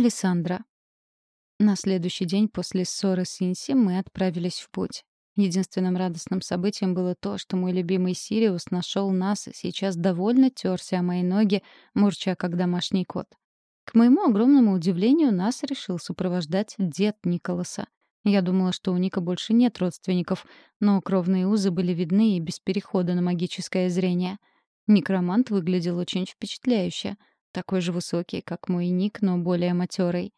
Александра. На следующий день после ссоры с Инси мы отправились в путь. Единственным радостным событием было то, что мой любимый Сириус нашел нас и сейчас довольно терся о мои ноги, мурча как домашний кот. К моему огромному удивлению, нас решил сопровождать дед Николаса. Я думала, что у Ника больше нет родственников, но кровные узы были видны и без перехода на магическое зрение. Некромант выглядел очень впечатляюще. Такой же высокий, как мой Ник, но более матерый.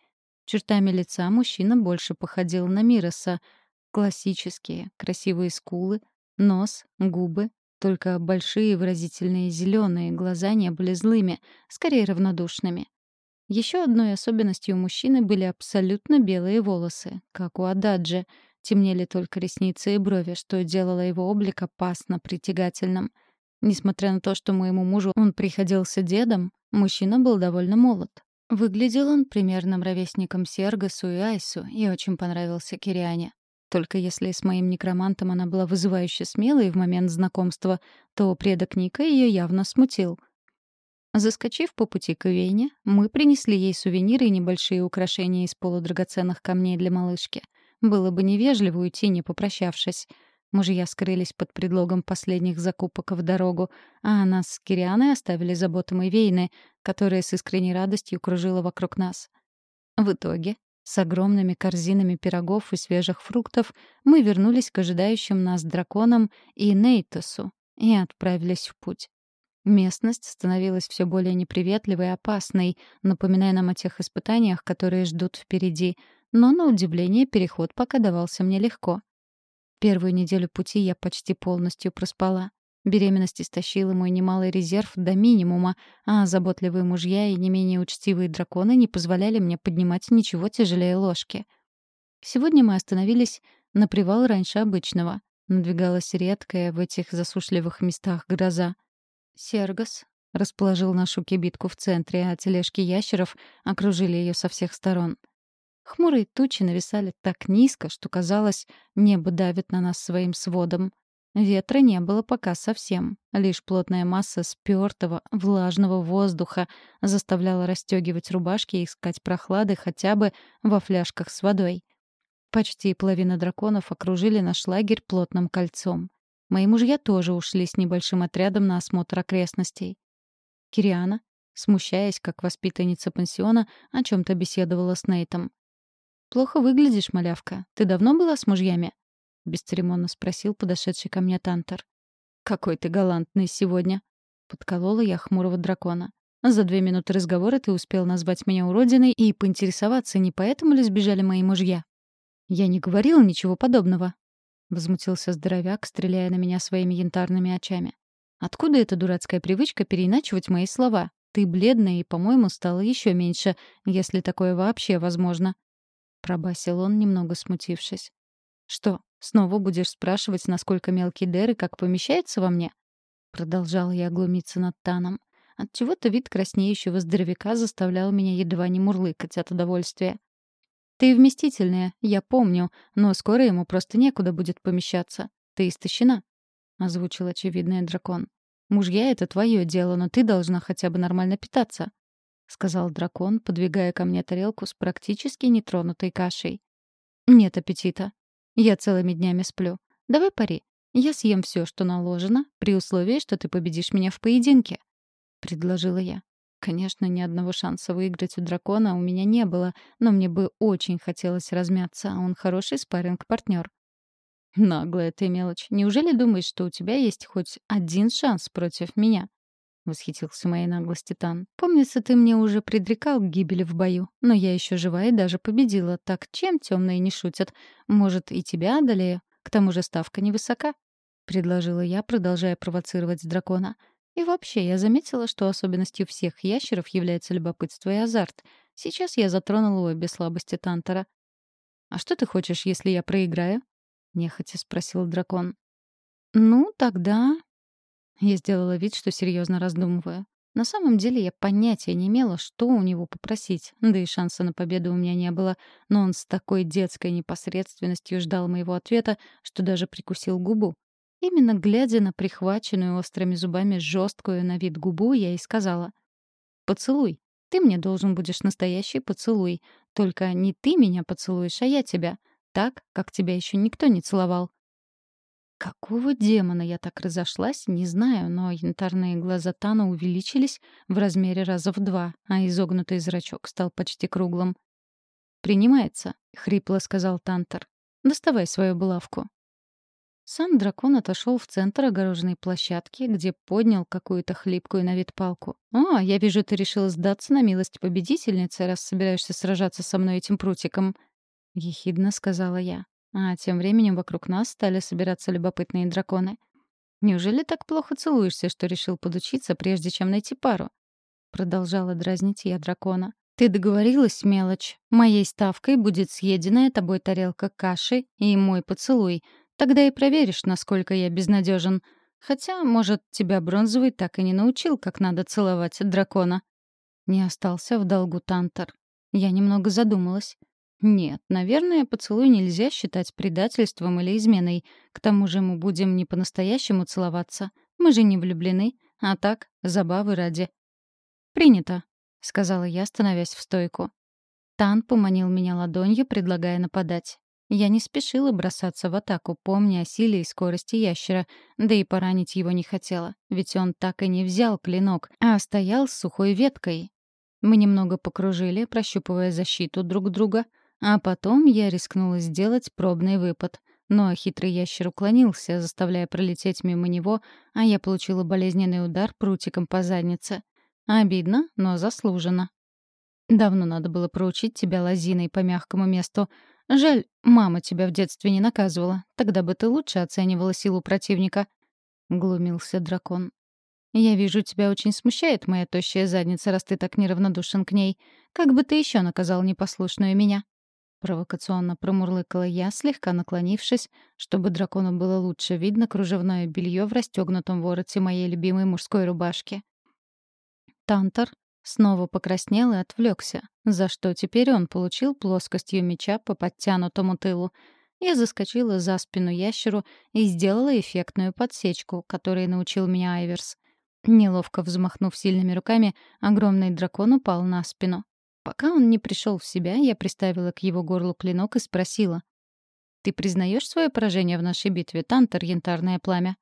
Чертами лица мужчина больше походил на Мироса — Классические, красивые скулы, нос, губы, только большие выразительные зеленые глаза не были злыми, скорее равнодушными. Еще одной особенностью у мужчины были абсолютно белые волосы, как у Ададжи. Темнели только ресницы и брови, что делало его облик опасно притягательным. Несмотря на то, что моему мужу он приходился дедом, мужчина был довольно молод. Выглядел он примерным ровесником Сергасу и Айсу и очень понравился Кириане. Только если с моим некромантом она была вызывающе смелой в момент знакомства, то предок Ника ее явно смутил. Заскочив по пути к Вене, мы принесли ей сувениры и небольшие украшения из полудрагоценных камней для малышки. Было бы невежливо уйти, не попрощавшись. Мужья скрылись под предлогом последних закупок в дорогу, а нас с Кирианой оставили заботам Ивейны, которая с искренней радостью кружила вокруг нас. В итоге с огромными корзинами пирогов и свежих фруктов мы вернулись к ожидающим нас драконам и Нейтосу и отправились в путь. Местность становилась все более неприветливой и опасной, напоминая нам о тех испытаниях, которые ждут впереди, но, на удивление, переход пока давался мне легко. Первую неделю пути я почти полностью проспала. Беременность истощила мой немалый резерв до минимума, а заботливые мужья и не менее учтивые драконы не позволяли мне поднимать ничего тяжелее ложки. Сегодня мы остановились на привал раньше обычного. Надвигалась редкая в этих засушливых местах гроза. Сергос расположил нашу кибитку в центре, а тележки ящеров окружили ее со всех сторон. Хмурые тучи нависали так низко, что, казалось, небо давит на нас своим сводом. Ветра не было пока совсем. Лишь плотная масса спёртого, влажного воздуха заставляла расстёгивать рубашки и искать прохлады хотя бы во фляжках с водой. Почти половина драконов окружили наш лагерь плотным кольцом. Мои мужья тоже ушли с небольшим отрядом на осмотр окрестностей. Кириана, смущаясь, как воспитанница пансиона, о чем то беседовала с Нейтом. «Плохо выглядишь, малявка. Ты давно была с мужьями?» — бесцеремонно спросил подошедший ко мне Тантор. «Какой ты галантный сегодня!» — подколола я хмурого дракона. «За две минуты разговора ты успел назвать меня уродиной и поинтересоваться, не поэтому ли сбежали мои мужья?» «Я не говорил ничего подобного», — возмутился здоровяк, стреляя на меня своими янтарными очами. «Откуда эта дурацкая привычка переиначивать мои слова? Ты бледная и, по-моему, стала еще меньше, если такое вообще возможно», — пробасил он, немного смутившись. «Что, снова будешь спрашивать, насколько мелкий Дэр и как помещается во мне?» Продолжала я глумиться над Таном. Отчего-то вид краснеющего здоровяка заставлял меня едва не мурлыкать от удовольствия. «Ты вместительная, я помню, но скоро ему просто некуда будет помещаться. Ты истощена», — озвучил очевидный дракон. «Мужья — это твое дело, но ты должна хотя бы нормально питаться», — сказал дракон, подвигая ко мне тарелку с практически нетронутой кашей. «Нет аппетита», я целыми днями сплю. Давай пари. Я съем все, что наложено, при условии, что ты победишь меня в поединке», — предложила я. Конечно, ни одного шанса выиграть у дракона у меня не было, но мне бы очень хотелось размяться, а он хороший спарринг-партнер. «Наглая ты мелочь. Неужели думаешь, что у тебя есть хоть один шанс против меня?» — восхитился моей наглости Тан. «Помнится, ты мне уже предрекал гибели в бою, но я еще жива и даже победила. Так чем темные не шутят? Может, и тебя одолею? К тому же ставка невысока», — предложила я, продолжая провоцировать дракона. И вообще, я заметила, что особенностью всех ящеров является любопытство и азарт. Сейчас я затронула обе слабости Тантора. «А что ты хочешь, если я проиграю?» — нехотя спросил дракон. «Ну, тогда я сделала вид, что серьезно раздумываю. На самом деле я понятия не имела, что у него попросить, да и шанса на победу у меня не было, но он с такой детской непосредственностью ждал моего ответа, что даже прикусил губу. Именно глядя на прихваченную острыми зубами жесткую на вид губу, я и сказала. «Поцелуй. Ты мне должен будешь настоящий поцелуй. Только не ты меня поцелуешь, а я тебя. Так, как тебя еще никто не целовал. Какого демона я так разошлась, не знаю, но янтарные глаза Тана увеличились в размере раза в два, а изогнутый зрачок стал почти круглым. «Принимается», — хрипло сказал Тантер. «Доставай свою булавку». Сам дракон отошел в центр огороженной площадки, где поднял какую-то хлипкую на вид палку. «О, я вижу, ты решила сдаться на милость победительницы, раз собираешься сражаться со мной этим прутиком», — ехидно сказала я. А тем временем вокруг нас стали собираться любопытные драконы. «Неужели так плохо целуешься, что решил подучиться, прежде чем найти пару?» Продолжала дразнить я дракона. «Ты договорилась, мелочь. Моей ставкой будет съеденная тобой тарелка каши и мой поцелуй. Тогда и проверишь, насколько я безнадежен. Хотя, может, тебя бронзовый так и не научил, как надо целовать дракона». Не остался в долгу Тантор. Я немного задумалась. Нет, наверное, поцелуй нельзя считать предательством или изменой. К тому же мы будем не по-настоящему целоваться. Мы же не влюблены, а так, забавы ради. «Принято», — сказала я, становясь в стойку. Тан поманил меня ладонью, предлагая нападать. Я не спешила бросаться в атаку, помня о силе и скорости ящера, да и поранить его не хотела, ведь он так и не взял клинок, а стоял с сухой веткой. Мы немного покружили, прощупывая защиту друг друга — а потом я рискнула сделать пробный выпад. Но хитрый ящер уклонился, заставляя пролететь мимо него, а я получила болезненный удар прутиком по заднице. Обидно, но заслуженно. Давно надо было проучить тебя лозиной по мягкому месту. Жаль, мама тебя в детстве не наказывала. Тогда бы ты лучше оценивала силу противника. Глумился дракон. «Я вижу, тебя очень смущает моя тощая задница, раз ты так неравнодушен к ней. Как бы ты еще наказал непослушную меня?» Провокационно промурлыкала я, слегка наклонившись, чтобы дракону было лучше видно кружевное белье в расстегнутом вороте моей любимой мужской рубашки. Тантор снова покраснел и отвлекся, за что теперь он получил плоскостью меча по подтянутому тылу. Я заскочила за спину ящеру и сделала эффектную подсечку, которой научил меня Айверс. Неловко взмахнув сильными руками, огромный дракон упал на спину. Пока он не пришел в себя, я приставила к его горлу клинок и спросила. «Ты признаешь свое поражение в нашей битве, Тантер, янтарное пламя?»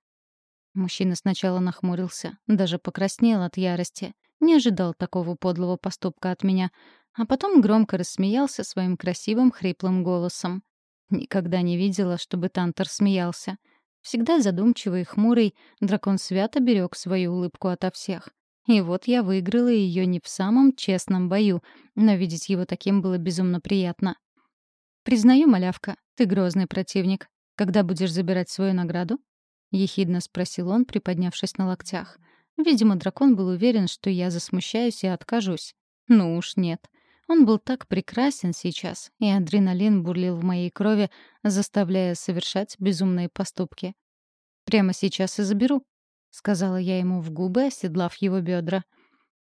Мужчина сначала нахмурился, даже покраснел от ярости. Не ожидал такого подлого поступка от меня. А потом громко рассмеялся своим красивым хриплым голосом. Никогда не видела, чтобы Тантер смеялся. Всегда задумчивый и хмурый, дракон свято берег свою улыбку ото всех. И вот я выиграла ее не в самом честном бою, но видеть его таким было безумно приятно. «Признаю, малявка, ты грозный противник. Когда будешь забирать свою награду?» — ехидно спросил он, приподнявшись на локтях. Видимо, дракон был уверен, что я засмущаюсь и откажусь. Ну уж нет. Он был так прекрасен сейчас, и адреналин бурлил в моей крови, заставляя совершать безумные поступки. «Прямо сейчас и заберу», — сказала я ему в губы, оседлав его бедра.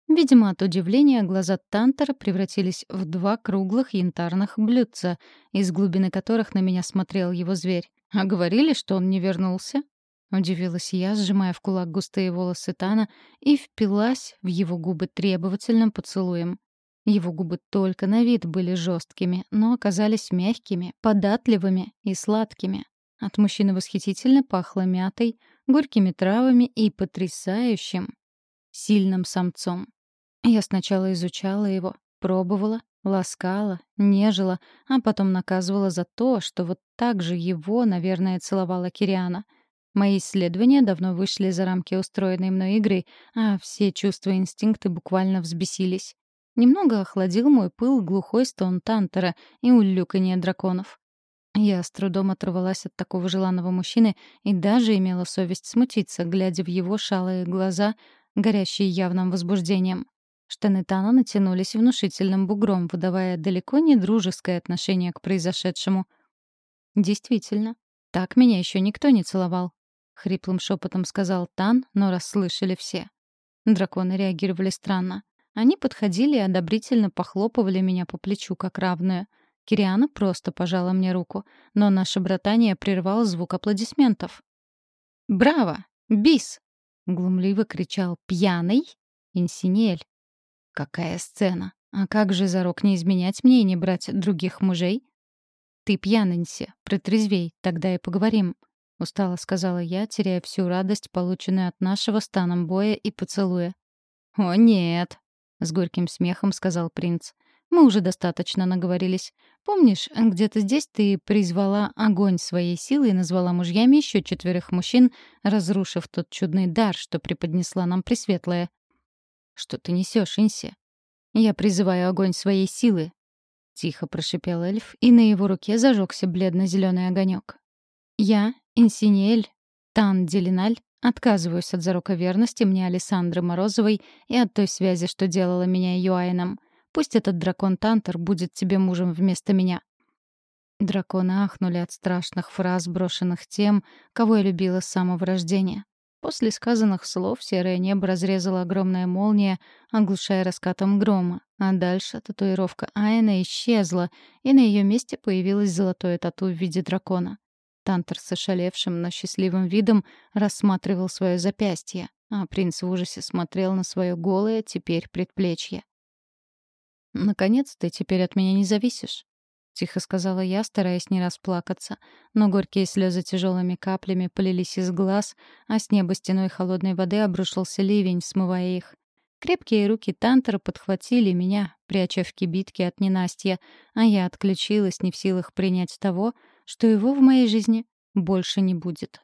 Видимо, от удивления глаза Тантера превратились в два круглых янтарных блюдца, из глубины которых на меня смотрел его зверь. «А говорили, что он не вернулся?» Удивилась я, сжимая в кулак густые волосы Тана, и впилась в его губы требовательным поцелуем. Его губы только на вид были жесткими, но оказались мягкими, податливыми и сладкими. От мужчины восхитительно пахло мятой, горькими травами и потрясающим сильным самцом. Я сначала изучала его, пробовала, ласкала, нежила, а потом наказывала за то, что вот так же его, наверное, целовала Кириана. Мои исследования давно вышли за рамки устроенной мной игры, а все чувства и инстинкты буквально взбесились. Немного охладил мой пыл глухой стон Тантера и улюканье драконов. Я с трудом оторвалась от такого желанного мужчины и даже имела совесть смутиться, глядя в его шалые глаза, горящие явным возбуждением. Штаны Тана натянулись внушительным бугром, выдавая далеко не дружеское отношение к произошедшему. «Действительно, так меня еще никто не целовал», — хриплым шепотом сказал Тан, но расслышали все. Драконы реагировали странно. Они подходили и одобрительно похлопывали меня по плечу, как равную — Кириана просто пожала мне руку, но наше братание прервал звук аплодисментов. «Браво! Бис!» — глумливо кричал пьяный Инсинель. Какая сцена! А как же зарок не изменять мне и не брать других мужей? Ты пьяненси, протрезвей, тогда и поговорим. Устало сказала я, теряя всю радость, полученную от нашего станом боя и поцелуя. «О, нет!» — с горьким смехом сказал принц. «Мы уже достаточно наговорились. Помнишь, где-то здесь ты призвала огонь своей силы и назвала мужьями еще четверых мужчин, разрушив тот чудный дар, что преподнесла нам Пресветлая?» «Что ты несешь, Инси?» «Я призываю огонь своей силы», — тихо прошипел эльф, и на его руке зажегся бледно-зеленый огонек. «Я, Инсиниэль, Тан Делиналь, отказываюсь от зарока верности мне Александры Морозовой и от той связи, что делала меня Юайном. Пусть этот дракон Тантер будет тебе мужем вместо меня». Драконы ахнули от страшных фраз, брошенных тем, кого я любила с самого рождения. После сказанных слов серое небо разрезала огромная молния, оглушая раскатом грома. А дальше татуировка Айна исчезла, и на ее месте появилось золотое тату в виде дракона. Тантер с ошалевшим, но счастливым видом рассматривал свое запястье, а принц в ужасе смотрел на свое голое теперь предплечье. «Наконец ты теперь от меня не зависишь», — тихо сказала я, стараясь не расплакаться. Но горькие слезы тяжелыми каплями полились из глаз, а с неба стеной холодной воды обрушился ливень, смывая их. Крепкие руки Тантера подхватили меня, пряча в кибитке от ненастья, а я отключилась, не в силах принять того, что его в моей жизни больше не будет.